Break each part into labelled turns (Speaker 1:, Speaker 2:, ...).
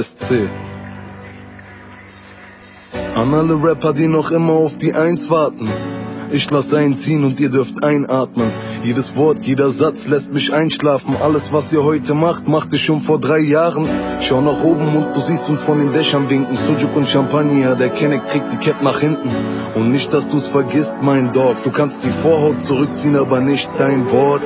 Speaker 1: SC. An alle Rapper, die noch immer auf die Eins warten. Ich lass einziehen und ihr dürft einatmen. Jedes Wort, jeder Satz lässt mich einschlafen. Alles, was ihr heute macht, machte ich schon vor drei Jahren. Schau nach oben und du siehst uns von den Dächern winken. Sujuk und Champagner, der Kenneck trägt die Cap nach hinten. Und nicht, dass du's vergisst, mein Dog. Du kannst die Vorhaut zurückziehen, aber nicht dein Wort.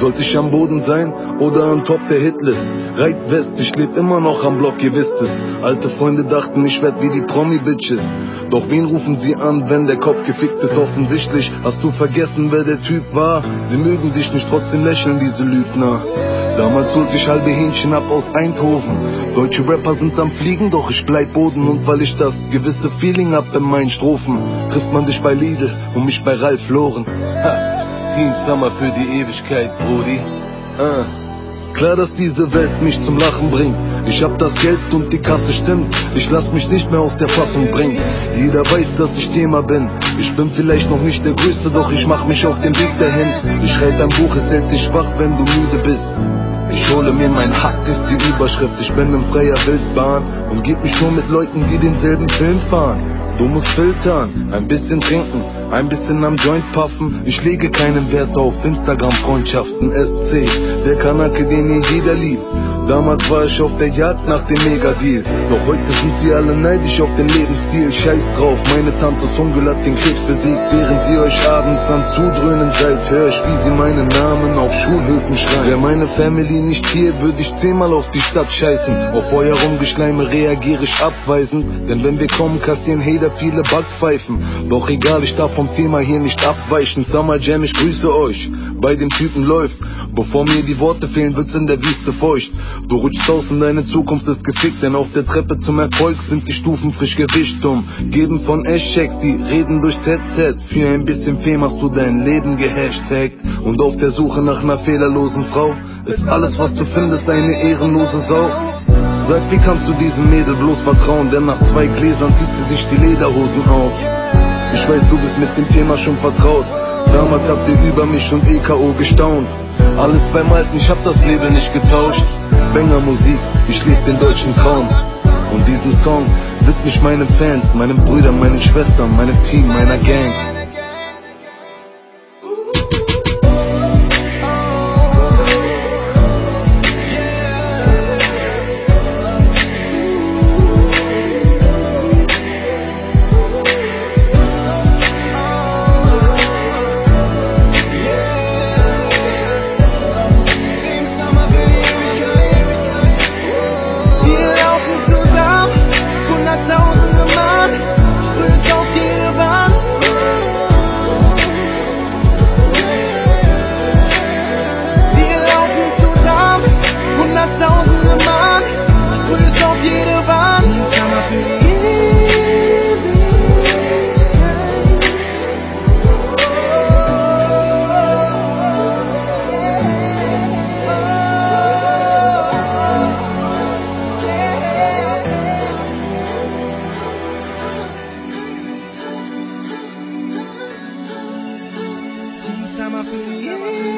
Speaker 1: Sollte ich am Boden sein oder am Top der Hitlist? Reit West, ich leb immer noch am Block, ihr wisst es. Alte Freunde dachten, ich werd wie die Promi-Bitches. Doch wen rufen sie an, wenn der Kopf gefickt ist? Offensichtlich hast du vergessen, wer der Typ war. Sie mögen dich nicht, trotzdem lächeln diese Lügner. Damals holt sich halbe Hähnchen ab aus Eindhoven. Deutsche Rapper sind am Fliegen, doch ich bleib Boden. Und weil ich das gewisse Feeling hab in meinen Strophen, trifft man dich bei Lidl und mich bei Ralf Loren. Ha. Team Summer für die Ewigkeit, Brody. Ah. Klar, dass diese Welt mich zum Lachen bringt. Ich hab das Geld und die Kasse stimmt. Ich lass mich nicht mehr aus der Fassung bringen. Jeder weiß, dass ich Thema bin. Ich bin vielleicht noch nicht der Größte, doch ich mach mich auf den Weg dahin. Ich schreib ein Buch, es hält dich wach, wenn du müde bist. Ich hole mir mein Hack, ist die Überschrift. Ich bin in freier Wildbahn und geb mich nur mit Leuten, die denselben Film fahren. Du musst filtern, ein bisschen trinken, ein bisschen am Joint puffen. Ich lege keinen Wert auf Instagram-Freundschaften. SC, der Kanake, den hier jeder liebt. Damals war ich auf der Jagd nach dem Megadeal. Doch heute sind sie alle neidisch auf den Lebensstil. Scheiß drauf, meine Tante Songül hat den Krebs besiegt. Während sie euch abends am Zudröhnen seid, hör ich, wie sie meinen Namen auf Schulhöfen schreien. Wäre meine Family nicht hier, würde ich zehnmal auf die Stadt scheißen. Auf euer Rumgeschleime reagiere ich abweisend. Denn wenn wir kommen, kassieren Hater viele Backpfeifen. Doch egal, ich darf vom Thema hier nicht abweichen. Summer Jam, ich grüße euch. Bei dem Typen läuft. Bevor mir die Worte fehlen, wird's in der Wüste feucht. Du rutschst aus und deine Zukunft ist gefickt, denn auf der Treppe zum Erfolg sind die Stufen frisch gewischt um. Geben von Eschecks, die reden durchs Headset. Für ein bisschen Fame hast du dein Leben gehashtagt. Und auf der Suche nach einer fehlerlosen Frau ist alles, was du findest, eine ehrenlose Sau. Sag, wie kannst du diesem Mädel bloß vertrauen? Denn nach zwei Gläsern zieht sie sich die Lederhosen aus. Ich weiß, du bist mit dem Thema schon vertraut. Damals habt ihr über mich und EKO gestaunt. Alles beim Alten, ich hab das Leben nicht getauscht. Banger Musik, ich leb den deutschen Traum. Und diesen Song widme ich meinen Fans, meinen Brüdern, meinen Schwestern, meinem Team, meiner Gang. You.